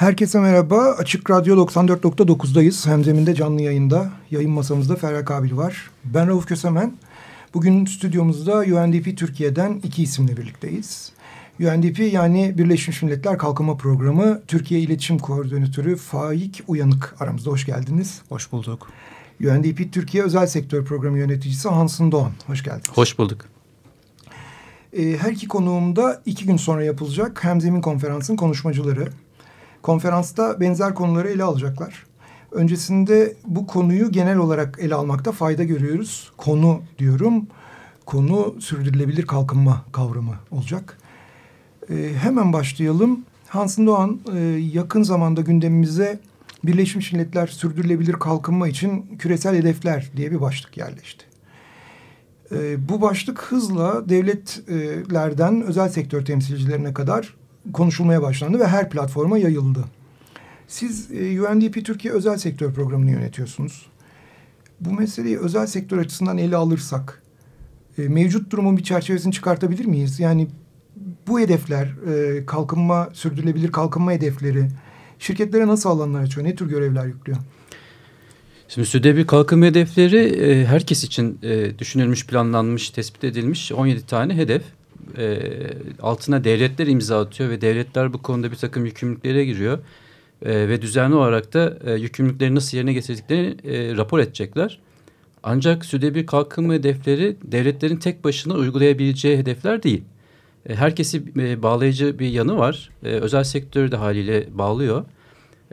Herkese merhaba. Açık Radyo 94.9'dayız. Hemzeminde canlı yayında. Yayın masamızda Ferhat Kabil var. Ben Rauf Kösemen. Bugün stüdyomuzda UNDP Türkiye'den iki isimle birlikteyiz. UNDP yani Birleşmiş Milletler Kalkınma Programı Türkiye İletişim Koordinatörü Faik Uyanık aramızda. Hoş geldiniz. Hoş bulduk. UNDP Türkiye Özel Sektör Programı Yöneticisi Hansın Doğan. Hoş geldiniz. Hoş bulduk. Ee, her iki konuğum da iki gün sonra yapılacak Hemzemin Konferansı'nın konuşmacıları. Konferansta benzer konuları ele alacaklar. Öncesinde bu konuyu genel olarak ele almakta fayda görüyoruz. Konu diyorum. Konu sürdürülebilir kalkınma kavramı olacak. Ee, hemen başlayalım. Hansın Doğan e, yakın zamanda gündemimize Birleşmiş Milletler Sürdürülebilir Kalkınma için Küresel Hedefler diye bir başlık yerleşti. Ee, bu başlık hızla devletlerden özel sektör temsilcilerine kadar konuşulmaya başlandı ve her platforma yayıldı. Siz e, UNDP Türkiye Özel Sektör Programı'nı yönetiyorsunuz. Bu meseleyi özel sektör açısından ele alırsak e, mevcut durumun bir çerçevesini çıkartabilir miyiz? Yani bu hedefler, e, kalkınma, sürdürülebilir kalkınma hedefleri şirketlere nasıl alanlar açıyor? Ne tür görevler yüklüyor? Şimdi sürdürülebilir kalkınma hedefleri e, herkes için e, düşünülmüş, planlanmış, tespit edilmiş 17 tane hedef. E, altına devletler imza atıyor ve devletler bu konuda bir takım yükümlülüklere giriyor. E, ve düzenli olarak da e, yükümlülükleri nasıl yerine getirdiklerini e, rapor edecekler. Ancak sürdürülebilir kalkınma hedefleri devletlerin tek başına uygulayabileceği hedefler değil. E, herkesi e, bağlayıcı bir yanı var. E, özel sektörü de haliyle bağlıyor.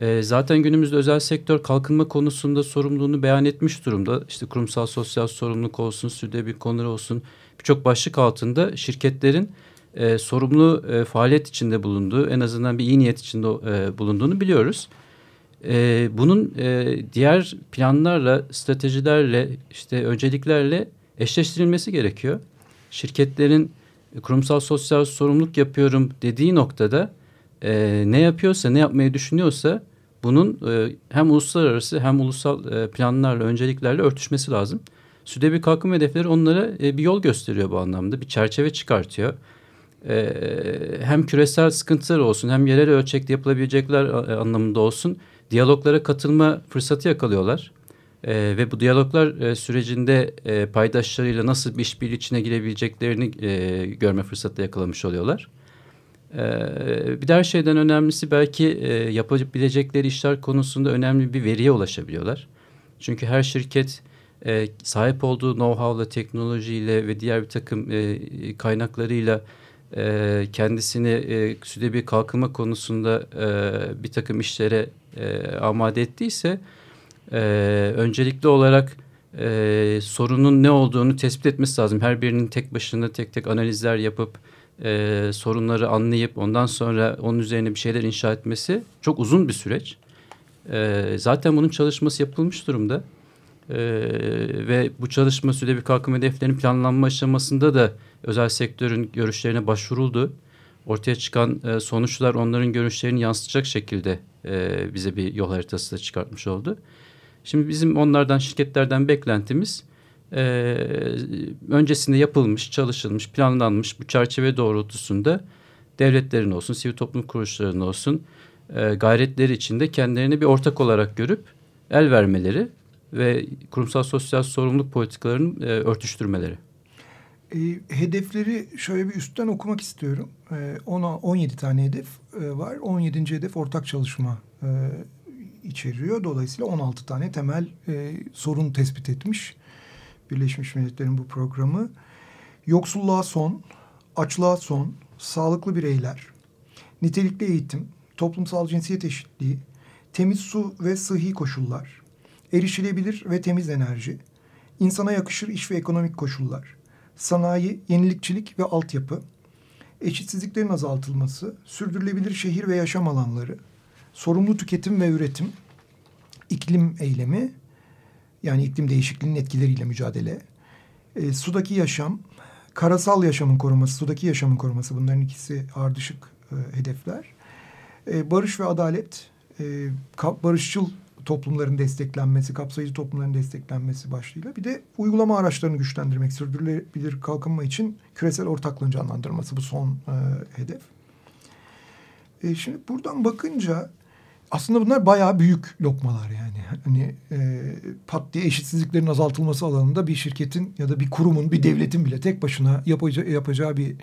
E, zaten günümüzde özel sektör kalkınma konusunda sorumluluğunu beyan etmiş durumda. İşte kurumsal sosyal sorumluluk olsun, sürdürülebilir konular olsun birçok başlık altında şirketlerin e, sorumlu e, faaliyet içinde bulunduğu, en azından bir iyi niyet içinde e, bulunduğunu biliyoruz. E, bunun e, diğer planlarla, stratejilerle, işte önceliklerle eşleştirilmesi gerekiyor. Şirketlerin kurumsal sosyal sorumluluk yapıyorum dediği noktada e, ne yapıyorsa, ne yapmayı düşünüyorsa bunun e, hem uluslararası hem ulusal e, planlarla, önceliklerle örtüşmesi lazım. Südebi kalkınma hedefleri onlara e, bir yol gösteriyor bu anlamda, bir çerçeve çıkartıyor. E, hem küresel sıkıntılar olsun, hem yerel ölçekte yapılabilecekler e, anlamında olsun diyaloglara katılma fırsatı yakalıyorlar. E, ve bu diyaloglar e, sürecinde e, paydaşlarıyla nasıl bir işbirliği içine girebileceklerini e, görme fırsatı yakalamış oluyorlar. Ee, bir de şeyden önemlisi belki e, yapabilecekleri işler konusunda önemli bir veriye ulaşabiliyorlar. Çünkü her şirket e, sahip olduğu know-how'la, teknolojiyle ve diğer bir takım e, kaynaklarıyla e, kendisini e, bir kalkınma konusunda e, bir takım işlere e, amade ettiyse e, öncelikli olarak e, sorunun ne olduğunu tespit etmesi lazım. Her birinin tek başına tek tek analizler yapıp e, sorunları anlayıp ondan sonra onun üzerine bir şeyler inşa etmesi çok uzun bir süreç. E, zaten bunun çalışması yapılmış durumda. E, ve bu çalışma süre bir kalkınma hedeflerinin planlanma aşamasında da özel sektörün görüşlerine başvuruldu. Ortaya çıkan e, sonuçlar onların görüşlerini yansıtacak şekilde e, bize bir yol haritası da çıkartmış oldu. Şimdi bizim onlardan şirketlerden beklentimiz e, öncesinde yapılmış, çalışılmış, planlanmış bu çerçeve doğrultusunda devletlerin olsun, sivil toplum kuruluşlarının olsun e, gayretleri içinde kendilerini bir ortak olarak görüp el vermeleri ve kurumsal sosyal sorumluluk politikalarının e, örtüştürmeleri. E, hedefleri şöyle bir üstten okumak istiyorum. E, ona 17 tane hedef e, var. 17. hedef ortak çalışma e, içeriyor. Dolayısıyla 16 tane temel e, sorun tespit etmiş. Birleşmiş Milletler'in bu programı. Yoksulluğa son, açlığa son, sağlıklı bireyler, nitelikli eğitim, toplumsal cinsiyet eşitliği, temiz su ve sıhhi koşullar, erişilebilir ve temiz enerji, insana yakışır iş ve ekonomik koşullar, sanayi, yenilikçilik ve altyapı, eşitsizliklerin azaltılması, sürdürülebilir şehir ve yaşam alanları, sorumlu tüketim ve üretim, iklim eylemi, yani iklim değişikliğinin etkileriyle mücadele, e, sudaki yaşam, karasal yaşamın koruması, sudaki yaşamın koruması bunların ikisi ardışık e, hedefler. E, barış ve adalet, e, barışçıl toplumların desteklenmesi, kapsayıcı toplumların desteklenmesi başlığıyla bir de uygulama araçlarını güçlendirmek, sürdürülebilir kalkınma için küresel ortaklığın canlandırması bu son e, hedef. E, şimdi buradan bakınca aslında bunlar bayağı büyük lokmalar yani. Hani e, pat diye eşitsizliklerin azaltılması alanında bir şirketin ya da bir kurumun, bir devletin bile tek başına yapacağı, yapacağı bir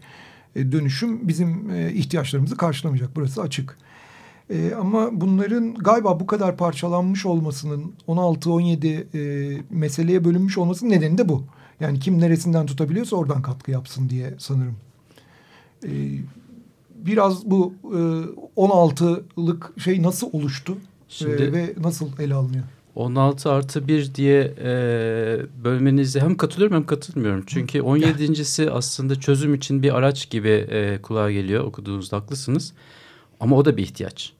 e, dönüşüm bizim e, ihtiyaçlarımızı karşılamayacak. Burası açık. E, ama bunların galiba bu kadar parçalanmış olmasının 16-17 e, meseleye bölünmüş olmasının nedeni de bu. Yani kim neresinden tutabiliyorsa oradan katkı yapsın diye sanırım. E, biraz bu e, 16'lık şey nasıl oluştu e, Şimdi, e, ve nasıl ele alınıyor? 16 artı 1 diye e, bölmenize hem katılıyorum hem katılmıyorum. Çünkü 17.si aslında çözüm için bir araç gibi e, kulağa geliyor. Okuduğunuzda haklısınız. Ama o da bir ihtiyaç.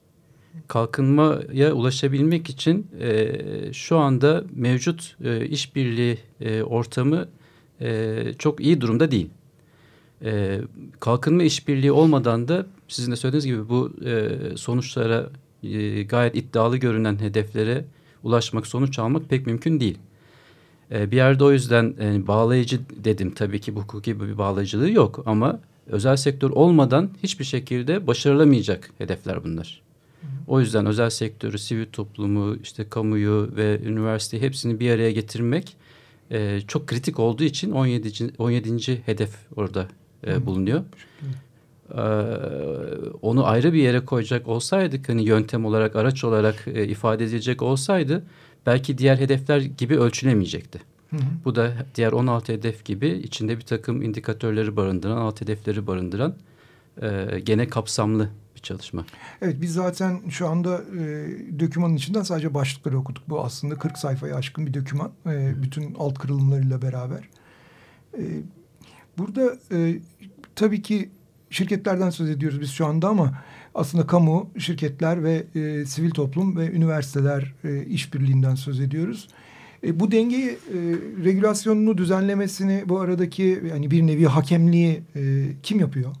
Kalkınmaya ulaşabilmek için e, şu anda mevcut e, işbirliği e, ortamı e, çok iyi durumda değil. E, kalkınma işbirliği olmadan da sizin de söylediğiniz gibi bu e, sonuçlara e, gayet iddialı görünen hedeflere ulaşmak, sonuç almak pek mümkün değil. E, bir yerde o yüzden e, bağlayıcı dedim tabii ki bu hukuki bir bağlayıcılığı yok ama özel sektör olmadan hiçbir şekilde başarılamayacak hedefler bunlar. O yüzden özel sektörü, sivil toplumu, işte kamuyu ve üniversiteyi hepsini bir araya getirmek e, çok kritik olduğu için 17. 17. hedef orada e, bulunuyor. Ee, onu ayrı bir yere koyacak olsaydık hani yöntem olarak araç olarak e, ifade edilecek olsaydı belki diğer hedefler gibi ölçülemeyecekti. Hı hı. Bu da diğer 16 hedef gibi içinde bir takım indikatörleri barındıran, alt hedefleri barındıran e, gene kapsamlı bir çalışma. Evet biz zaten şu anda e, dökümanın içinden sadece başlıkları okuduk. Bu aslında 40 sayfayı aşkın bir döküman. E, bütün alt kırılımlarıyla beraber. E, burada e, tabii ki şirketlerden söz ediyoruz biz şu anda ama aslında kamu, şirketler ve e, sivil toplum ve üniversiteler e, işbirliğinden söz ediyoruz. E, bu dengeyi e, regülasyonunu düzenlemesini bu aradaki yani bir nevi hakemliği e, kim yapıyor?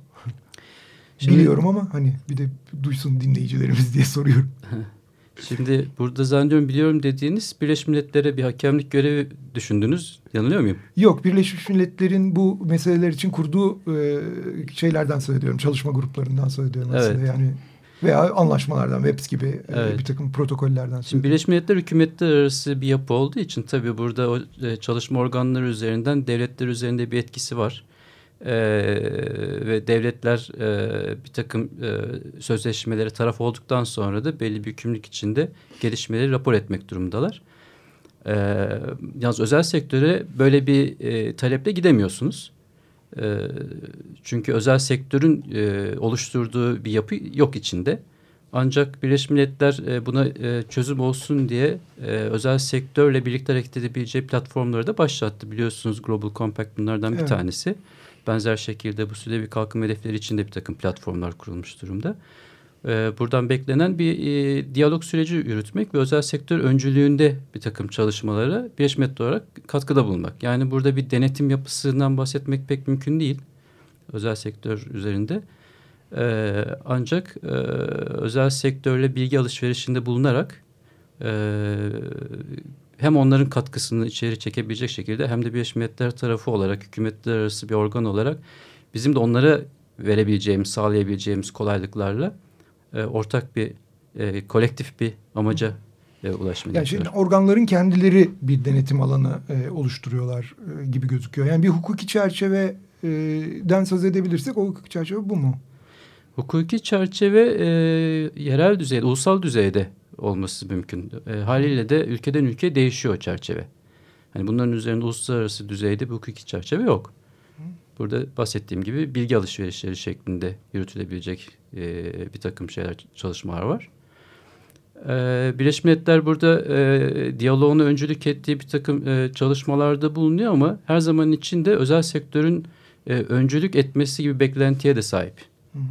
Şimdi, Biliyorum ama hani bir de duysun dinleyicilerimiz diye soruyorum. Şimdi burada zannediyorum biliyorum dediğiniz Birleşmiş Milletler'e bir hakemlik görevi düşündünüz. Yanılıyor muyum? Yok Birleşmiş Milletler'in bu meseleler için kurduğu e, şeylerden söz ediyorum. Çalışma gruplarından söz ediyorum aslında. Evet. Yani veya anlaşmalardan, WEPS gibi e, evet. bir takım protokollerden. Şimdi Birleşmiş Milletler hükümetler arası bir yapı olduğu için tabii burada o e, çalışma organları üzerinden devletler üzerinde bir etkisi var e, ve devletler e, bir takım e, sözleşmelere taraf olduktan sonra da belli bir yükümlülük içinde gelişmeleri rapor etmek durumundalar. E, yalnız özel sektöre böyle bir e, taleple gidemiyorsunuz. E, çünkü özel sektörün e, oluşturduğu bir yapı yok içinde. Ancak Birleşmiş Milletler e, buna e, çözüm olsun diye e, özel sektörle birlikte hareket edebileceği platformları da başlattı. Biliyorsunuz Global Compact bunlardan bir evet. tanesi. Benzer şekilde bu sürevi kalkınma hedefleri için de bir takım platformlar kurulmuş durumda. Ee, buradan beklenen bir e, diyalog süreci yürütmek ve özel sektör öncülüğünde bir takım çalışmalara Birleşmiş Milletler olarak katkıda bulunmak. Yani burada bir denetim yapısından bahsetmek pek mümkün değil özel sektör üzerinde. Ee, ancak e, özel sektörle bilgi alışverişinde bulunarak e, hem onların katkısını içeri çekebilecek şekilde hem de Birleşmiş Milletler tarafı olarak hükümetler arası bir organ olarak bizim de onlara verebileceğimiz, sağlayabileceğimiz kolaylıklarla e, ortak bir e, kolektif bir amaca e, ulaşmaya yani şimdi organların kendileri bir denetim alanı e, oluşturuyorlar e, gibi gözüküyor. Yani bir hukuki çerçeveden söz edebilirsek o hukuki çerçeve bu mu? Hukuki çerçeve e, yerel düzeyde, ulusal düzeyde olması mümkün. E, haliyle de ülkeden ülkeye değişiyor çerçeve. Hani bunların üzerinde uluslararası düzeyde bir hukuki çerçeve yok. Burada bahsettiğim gibi bilgi alışverişleri şeklinde yürütülebilecek e, bir takım şeyler, çalışmalar var. e, Birleşmiş Milletler burada e, diyaloğuna öncülük ettiği bir takım e, çalışmalarda bulunuyor ama her zaman içinde özel sektörün e, öncülük etmesi gibi beklentiye de sahip. Hı hı.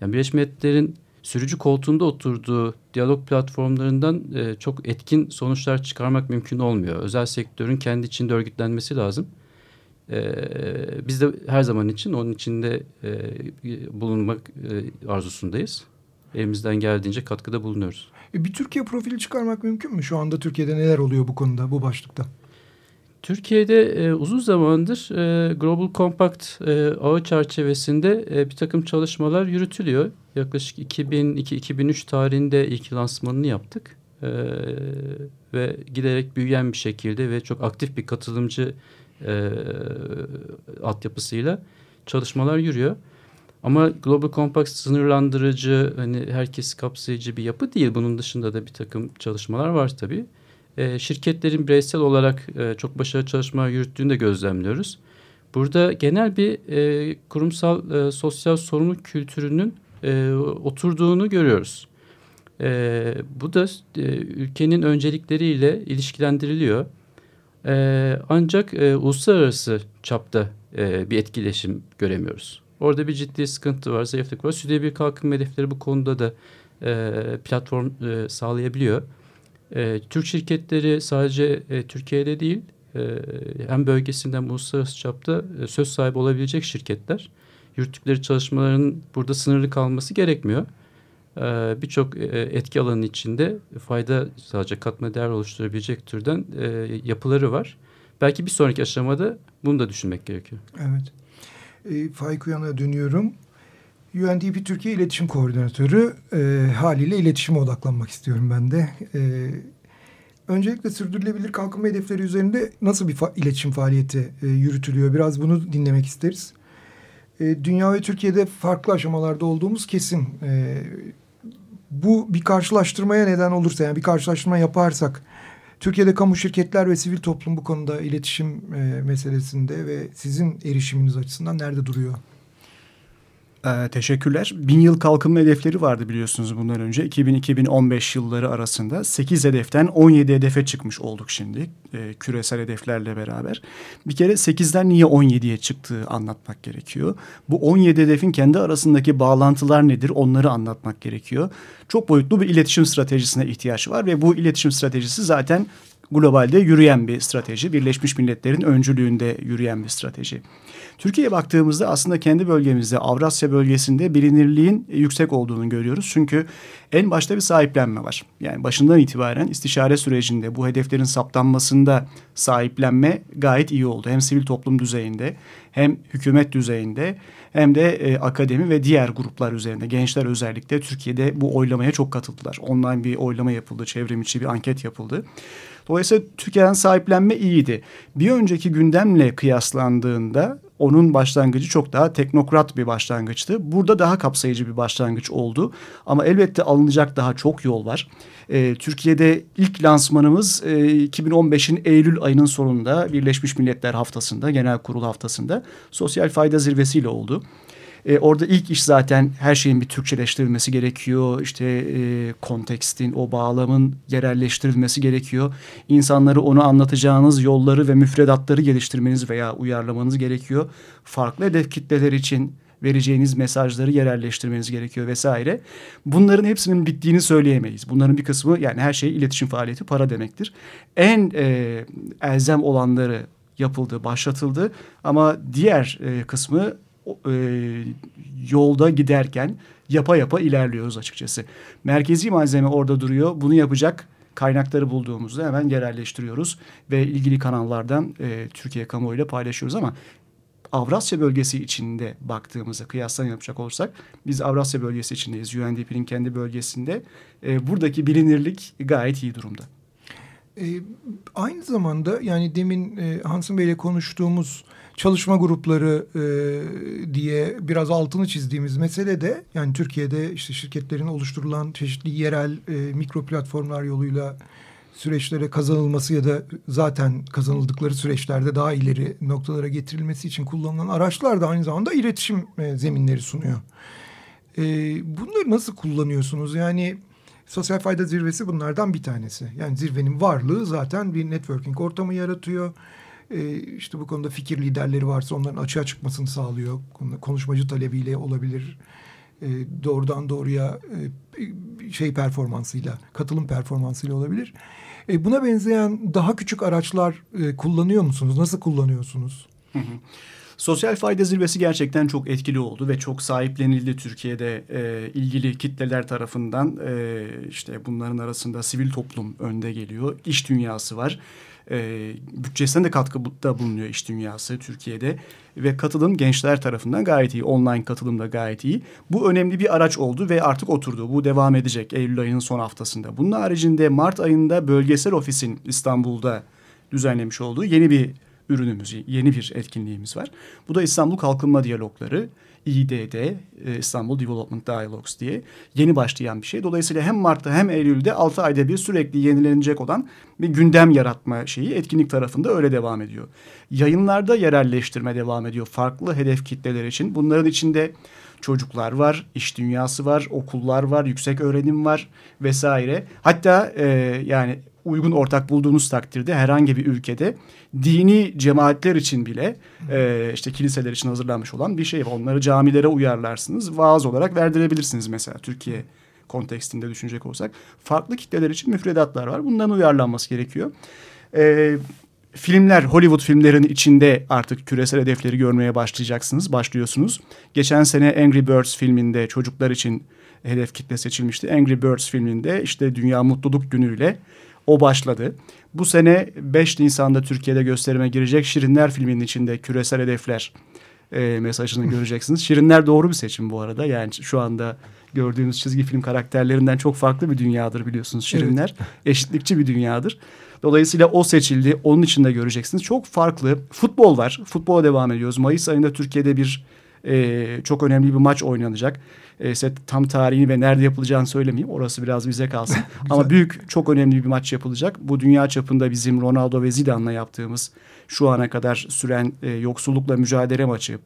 Yani Birleşmiş Milletler'in sürücü koltuğunda oturduğu diyalog platformlarından e, çok etkin sonuçlar çıkarmak mümkün olmuyor. Özel sektörün kendi içinde örgütlenmesi lazım. E, biz de her zaman için onun içinde e, bulunmak e, arzusundayız. Elimizden geldiğince katkıda bulunuyoruz. E, bir Türkiye profili çıkarmak mümkün mü? Şu anda Türkiye'de neler oluyor bu konuda, bu başlıkta? Türkiye'de e, uzun zamandır e, Global Compact e, ağı çerçevesinde e, bir takım çalışmalar yürütülüyor. Yaklaşık 2002-2003 tarihinde ilk lansmanını yaptık. E, ve giderek büyüyen bir şekilde ve çok aktif bir katılımcı e, altyapısıyla çalışmalar yürüyor. Ama Global Compact sınırlandırıcı, hani herkes kapsayıcı bir yapı değil. Bunun dışında da bir takım çalışmalar var tabii. E, şirketlerin bireysel olarak e, çok başarılı çalışmalar yürüttüğünü de gözlemliyoruz. Burada genel bir e, kurumsal e, sosyal sorumluluk kültürünün e, oturduğunu görüyoruz. E, bu da e, ülkenin öncelikleriyle ilişkilendiriliyor. E, ancak e, uluslararası çapta e, bir etkileşim göremiyoruz. Orada bir ciddi sıkıntı var, zayıflık var. Sürdürülebilir kalkınma hedefleri bu konuda da e, platform e, sağlayabiliyor. E, Türk şirketleri sadece e, Türkiye'de değil, e, hem bölgesinden uluslararası çapta e, söz sahibi olabilecek şirketler. Yürüttükleri çalışmaların burada sınırlı kalması gerekmiyor. E, Birçok e, etki alanının içinde fayda sadece katma değer oluşturabilecek türden e, yapıları var. Belki bir sonraki aşamada bunu da düşünmek gerekiyor. Evet. E, Faik Uyan'a dönüyorum. UNDP Türkiye İletişim Koordinatörü e, haliyle iletişime odaklanmak istiyorum ben de. E, öncelikle sürdürülebilir kalkınma hedefleri üzerinde nasıl bir fa iletişim faaliyeti e, yürütülüyor? Biraz bunu dinlemek isteriz. E, dünya ve Türkiye'de farklı aşamalarda olduğumuz kesin. E, bu bir karşılaştırmaya neden olursa yani bir karşılaştırma yaparsak Türkiye'de kamu şirketler ve sivil toplum bu konuda iletişim e, meselesinde ve sizin erişiminiz açısından nerede duruyor? Ee, teşekkürler. Bin yıl kalkınma hedefleri vardı biliyorsunuz bundan önce. 2000-2015 yılları arasında 8 hedeften 17 hedefe çıkmış olduk şimdi. E, küresel hedeflerle beraber. Bir kere 8'den niye 17'ye çıktığı anlatmak gerekiyor. Bu 17 hedefin kendi arasındaki bağlantılar nedir onları anlatmak gerekiyor. Çok boyutlu bir iletişim stratejisine ihtiyaç var ve bu iletişim stratejisi zaten globalde yürüyen bir strateji. Birleşmiş Milletler'in öncülüğünde yürüyen bir strateji. Türkiye'ye baktığımızda aslında kendi bölgemizde Avrasya bölgesinde bilinirliğin yüksek olduğunu görüyoruz. Çünkü en başta bir sahiplenme var. Yani başından itibaren istişare sürecinde bu hedeflerin saptanmasında sahiplenme gayet iyi oldu. Hem sivil toplum düzeyinde hem hükümet düzeyinde hem de e, akademi ve diğer gruplar üzerinde gençler özellikle Türkiye'de bu oylamaya çok katıldılar. Online bir oylama yapıldı, çevrim içi bir anket yapıldı. Dolayısıyla Türkiye'den sahiplenme iyiydi. Bir önceki gündemle kıyaslandığında onun başlangıcı çok daha teknokrat bir başlangıçtı. Burada daha kapsayıcı bir başlangıç oldu. Ama elbette alınacak daha çok yol var. Ee, Türkiye'de ilk lansmanımız e, 2015'in Eylül ayının sonunda Birleşmiş Milletler haftasında, genel kurul haftasında sosyal fayda zirvesiyle oldu. E, orada ilk iş zaten her şeyin bir Türkçeleştirilmesi gerekiyor. İşte e, kontekstin, o bağlamın yerelleştirilmesi gerekiyor. İnsanları onu anlatacağınız yolları ve müfredatları geliştirmeniz veya uyarlamanız gerekiyor. Farklı hedef kitleler için vereceğiniz mesajları yerelleştirmeniz gerekiyor vesaire. Bunların hepsinin bittiğini söyleyemeyiz. Bunların bir kısmı yani her şey iletişim faaliyeti para demektir. En e, elzem olanları yapıldı, başlatıldı ama diğer e, kısmı e, yolda giderken yapa yapa ilerliyoruz açıkçası. Merkezi malzeme orada duruyor. Bunu yapacak kaynakları bulduğumuzda hemen yerelleştiriyoruz ve ilgili kanallardan e, Türkiye kamuoyuyla paylaşıyoruz ama Avrasya bölgesi içinde baktığımızda kıyaslan yapacak olursak biz Avrasya bölgesi içindeyiz. UNDP'nin kendi bölgesinde. E, buradaki bilinirlik gayet iyi durumda. E, aynı zamanda yani demin e, Hansın Bey'le konuştuğumuz çalışma grupları e, diye biraz altını çizdiğimiz mesele de yani Türkiye'de işte şirketlerin oluşturulan çeşitli yerel e, mikro platformlar yoluyla süreçlere kazanılması ya da zaten kazanıldıkları süreçlerde daha ileri noktalara getirilmesi için kullanılan araçlar da aynı zamanda iletişim e, zeminleri sunuyor. E, bunları nasıl kullanıyorsunuz? Yani Sosyal fayda zirvesi bunlardan bir tanesi. Yani zirvenin varlığı zaten bir networking ortamı yaratıyor. Ee, işte bu konuda fikir liderleri varsa onların açığa çıkmasını sağlıyor. Konuşmacı talebiyle olabilir. Ee, doğrudan doğruya e, şey performansıyla, katılım performansıyla olabilir. E, buna benzeyen daha küçük araçlar e, kullanıyor musunuz? Nasıl kullanıyorsunuz? Hı hı. Sosyal fayda zirvesi gerçekten çok etkili oldu ve çok sahiplenildi Türkiye'de e, ilgili kitleler tarafından. E, işte bunların arasında sivil toplum önde geliyor, iş dünyası var. E, bütçesine de katkıda bulunuyor iş dünyası Türkiye'de ve katılım gençler tarafından gayet iyi. Online katılım da gayet iyi. Bu önemli bir araç oldu ve artık oturdu. Bu devam edecek Eylül ayının son haftasında. Bunun haricinde Mart ayında bölgesel ofisin İstanbul'da düzenlemiş olduğu yeni bir ürünümüz, yeni bir etkinliğimiz var. Bu da İstanbul Kalkınma Diyalogları. İDD, e, İstanbul Development Dialogues diye yeni başlayan bir şey. Dolayısıyla hem Mart'ta hem Eylül'de 6 ayda bir sürekli yenilenecek olan bir gündem yaratma şeyi etkinlik tarafında öyle devam ediyor. Yayınlarda yerelleştirme devam ediyor farklı hedef kitleler için. Bunların içinde çocuklar var, iş dünyası var, okullar var, yüksek öğrenim var vesaire. Hatta e, yani uygun ortak bulduğunuz takdirde herhangi bir ülkede dini cemaatler için bile e, işte kiliseler için hazırlanmış olan bir şey var. Onları camilere uyarlarsınız. Vaaz olarak verdirebilirsiniz mesela Türkiye kontekstinde düşünecek olsak. Farklı kitleler için müfredatlar var. Bundan uyarlanması gerekiyor. E, filmler, Hollywood filmlerinin içinde artık küresel hedefleri görmeye başlayacaksınız, başlıyorsunuz. Geçen sene Angry Birds filminde çocuklar için hedef kitle seçilmişti. Angry Birds filminde işte Dünya Mutluluk Günü'yle o başladı. Bu sene 5 Nisan'da Türkiye'de gösterime girecek Şirinler filminin içinde küresel hedefler e, mesajını göreceksiniz. Şirinler doğru bir seçim bu arada. Yani şu anda gördüğünüz çizgi film karakterlerinden çok farklı bir dünyadır biliyorsunuz Şirinler. Evet. Eşitlikçi bir dünyadır. Dolayısıyla o seçildi. Onun içinde göreceksiniz. Çok farklı. Futbol var. Futbola devam ediyoruz. Mayıs ayında Türkiye'de bir e, çok önemli bir maç oynanacak. E, size tam tarihini ve nerede yapılacağını söylemeyeyim. Orası biraz bize kalsın. Ama büyük çok önemli bir maç yapılacak. Bu dünya çapında bizim Ronaldo ve Zidane'la yaptığımız şu ana kadar süren e, yoksullukla mücadele maçı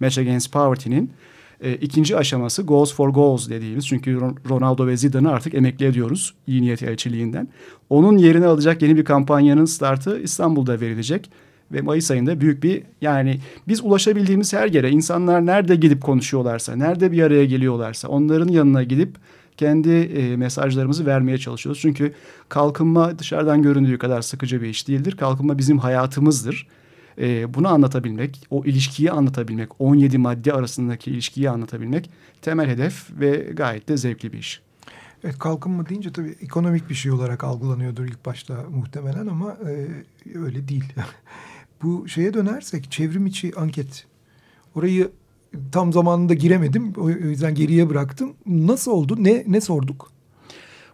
Match Against Poverty'nin e, ikinci aşaması Goals for Goals dediğimiz. Çünkü Ronaldo ve Zidane'ı artık emekli ediyoruz iyi niyet elçiliğinden. Onun yerine alacak yeni bir kampanyanın startı İstanbul'da verilecek ve Mayıs ayında büyük bir yani biz ulaşabildiğimiz her yere insanlar nerede gidip konuşuyorlarsa, nerede bir araya geliyorlarsa onların yanına gidip kendi e, mesajlarımızı vermeye çalışıyoruz. Çünkü kalkınma dışarıdan göründüğü kadar sıkıcı bir iş değildir. Kalkınma bizim hayatımızdır. E, bunu anlatabilmek, o ilişkiyi anlatabilmek, 17 madde arasındaki ilişkiyi anlatabilmek temel hedef ve gayet de zevkli bir iş. Evet kalkınma deyince tabii ekonomik bir şey olarak algılanıyordur ilk başta muhtemelen ama e, öyle değil. Bu şeye dönersek çevrim içi anket. Orayı tam zamanında giremedim. O yüzden geriye bıraktım. Nasıl oldu? Ne ne sorduk?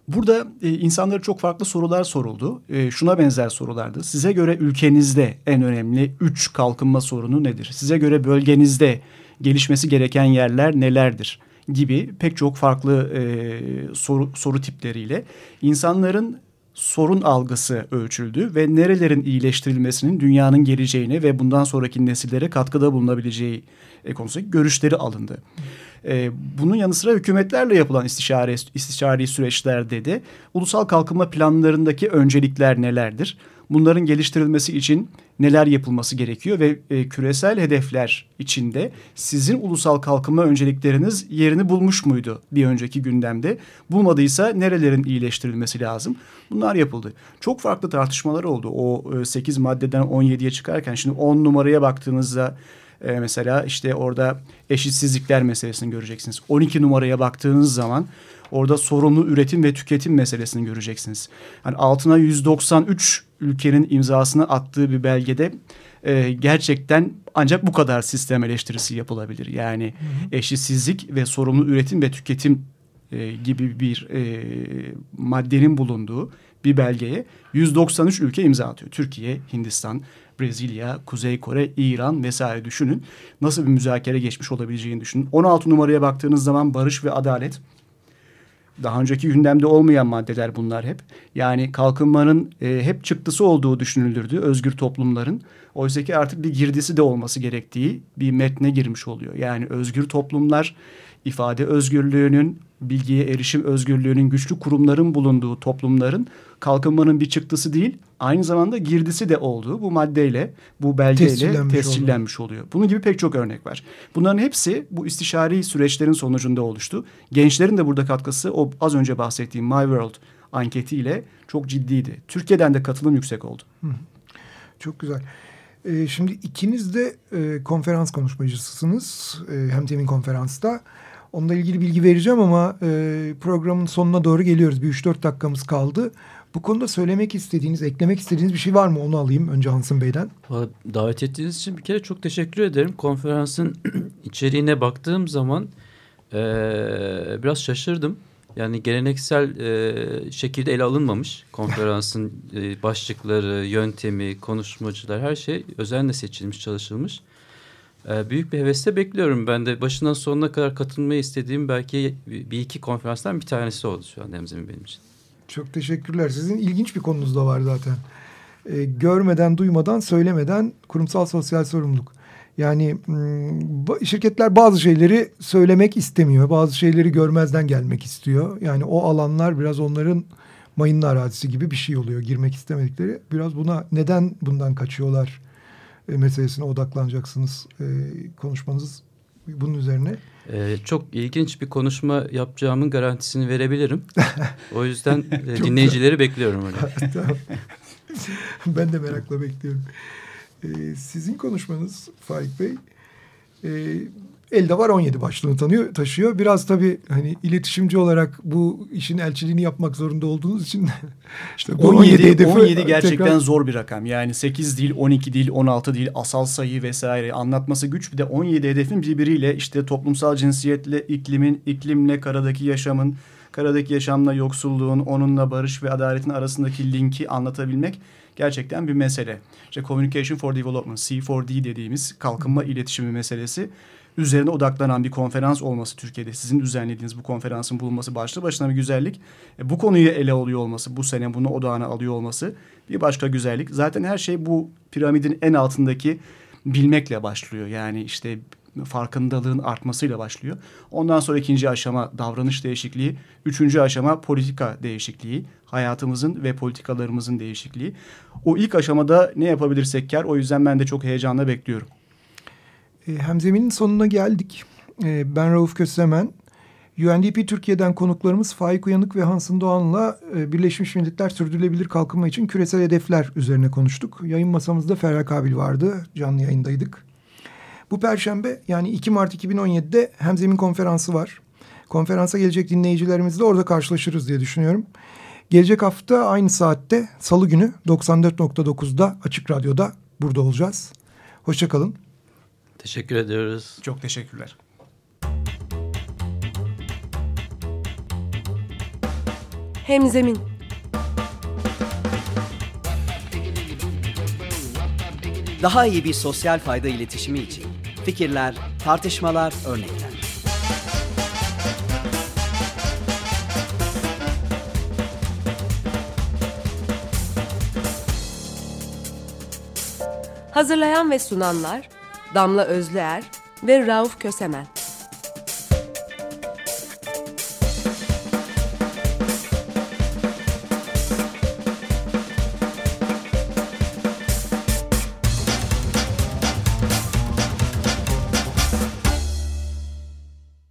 Burada e, insanlara çok farklı sorular soruldu. E, şuna benzer sorulardı. Size göre ülkenizde en önemli üç kalkınma sorunu nedir? Size göre bölgenizde gelişmesi gereken yerler nelerdir? Gibi pek çok farklı e, soru, soru tipleriyle insanların sorun algısı ölçüldü ve nerelerin iyileştirilmesinin dünyanın geleceğine ve bundan sonraki nesillere katkıda bulunabileceği e, konusundaki görüşleri alındı. E, bunun yanı sıra hükümetlerle yapılan istişare, istişari süreçlerde de ulusal kalkınma planlarındaki öncelikler nelerdir? Bunların geliştirilmesi için neler yapılması gerekiyor ve e, küresel hedefler içinde sizin ulusal kalkınma öncelikleriniz yerini bulmuş muydu bir önceki gündemde? Bulmadıysa nerelerin iyileştirilmesi lazım? Bunlar yapıldı. Çok farklı tartışmalar oldu. O e, 8 maddeden 17'ye çıkarken şimdi 10 numaraya baktığınızda e, mesela işte orada eşitsizlikler meselesini göreceksiniz. 12 numaraya baktığınız zaman orada sorumlu üretim ve tüketim meselesini göreceksiniz. Hani altına 193 ülkenin imzasını attığı bir belgede e, gerçekten ancak bu kadar sistem eleştirisi yapılabilir. Yani hı hı. eşitsizlik ve sorumlu üretim ve tüketim e, gibi bir e, maddenin bulunduğu bir belgeye 193 ülke imza atıyor. Türkiye, Hindistan, Brezilya, Kuzey Kore, İran vesaire düşünün. Nasıl bir müzakere geçmiş olabileceğini düşünün. 16 numaraya baktığınız zaman barış ve adalet daha önceki gündemde olmayan maddeler bunlar hep. Yani kalkınmanın e, hep çıktısı olduğu düşünülürdü özgür toplumların. Oysa ki artık bir girdisi de olması gerektiği bir metne girmiş oluyor. Yani özgür toplumlar ifade özgürlüğünün, bilgiye erişim özgürlüğünün güçlü kurumların bulunduğu toplumların kalkınmanın bir çıktısı değil, aynı zamanda girdisi de olduğu bu maddeyle, bu belgeyle tescillenmiş, tescillenmiş oluyor. Bunun gibi pek çok örnek var. Bunların hepsi bu istişari süreçlerin sonucunda oluştu. Gençlerin de burada katkısı o az önce bahsettiğim My World anketiyle çok ciddiydi. Türkiye'den de katılım yüksek oldu. Çok güzel. Ee, şimdi ikiniz de e, konferans konuşmacısısınız. E, hem temin konferansta. Onunla ilgili bilgi vereceğim ama e, programın sonuna doğru geliyoruz. Bir 3-4 dakikamız kaldı. Bu konuda söylemek istediğiniz, eklemek istediğiniz bir şey var mı? Onu alayım önce Hansın Bey'den. Davet ettiğiniz için bir kere çok teşekkür ederim. Konferansın içeriğine baktığım zaman e, biraz şaşırdım. Yani geleneksel e, şekilde ele alınmamış konferansın e, başlıkları, yöntemi, konuşmacılar her şey özenle seçilmiş, çalışılmış. E, büyük bir hevesle bekliyorum. Ben de başından sonuna kadar katılmayı istediğim belki bir iki konferanstan bir tanesi oldu şu an Hemzemin benim için. Çok teşekkürler. Sizin ilginç bir konunuz da var zaten. E, görmeden, duymadan, söylemeden kurumsal sosyal sorumluluk. Yani şirketler bazı şeyleri söylemek istemiyor. Bazı şeyleri görmezden gelmek istiyor. Yani o alanlar biraz onların mayınlı arazisi gibi bir şey oluyor. Girmek istemedikleri. Biraz buna neden bundan kaçıyorlar e, meselesine odaklanacaksınız. E, konuşmanız bunun üzerine. Ee, çok ilginç bir konuşma yapacağımın garantisini verebilirim. o yüzden e, dinleyicileri bekliyorum öyle. ben de merakla bekliyorum. Ee, sizin konuşmanız Faik Bey e, elde var 17 başlığını tanıyor, taşıyor. Biraz tabii hani iletişimci olarak bu işin elçiliğini yapmak zorunda olduğunuz için işte 17 17, 17 gerçekten tekrar... zor bir rakam. Yani 8 değil, 12 değil, 16 değil, asal sayı vesaire anlatması güç. Bir de 17 hedefin birbiriyle işte toplumsal cinsiyetle, iklimin, iklimle, karadaki yaşamın, karadaki yaşamla yoksulluğun, onunla barış ve adaletin arasındaki linki anlatabilmek gerçekten bir mesele. İşte Communication for Development, C4D dediğimiz kalkınma iletişimi meselesi üzerine odaklanan bir konferans olması Türkiye'de sizin düzenlediğiniz bu konferansın bulunması başlı başına bir güzellik. E, bu konuyu ele alıyor olması, bu sene bunu odağına alıyor olması bir başka güzellik. Zaten her şey bu piramidin en altındaki bilmekle başlıyor. Yani işte farkındalığın artmasıyla başlıyor. Ondan sonra ikinci aşama davranış değişikliği, üçüncü aşama politika değişikliği, hayatımızın ve politikalarımızın değişikliği. O ilk aşamada ne yapabilirsek kar o yüzden ben de çok heyecanla bekliyorum. E, Hemzemin'in sonuna geldik. E, ben Rauf Kösemen. UNDP Türkiye'den konuklarımız Faik Uyanık ve Hansın Doğan'la e, Birleşmiş Milletler Sürdürülebilir Kalkınma için küresel hedefler üzerine konuştuk. Yayın masamızda Ferhat Kabil vardı. Canlı yayındaydık. Bu perşembe yani 2 Mart 2017'de Hemzemin konferansı var. Konferansa gelecek dinleyicilerimizle orada karşılaşırız diye düşünüyorum. Gelecek hafta aynı saatte salı günü 94.9'da Açık Radyo'da burada olacağız. Hoşçakalın. Teşekkür ediyoruz. Çok teşekkürler. Hemzemin Daha iyi bir sosyal fayda iletişimi için fikirler, tartışmalar, örnekler. Hazırlayan ve sunanlar Damla Özlüer ve Rauf Kösemen.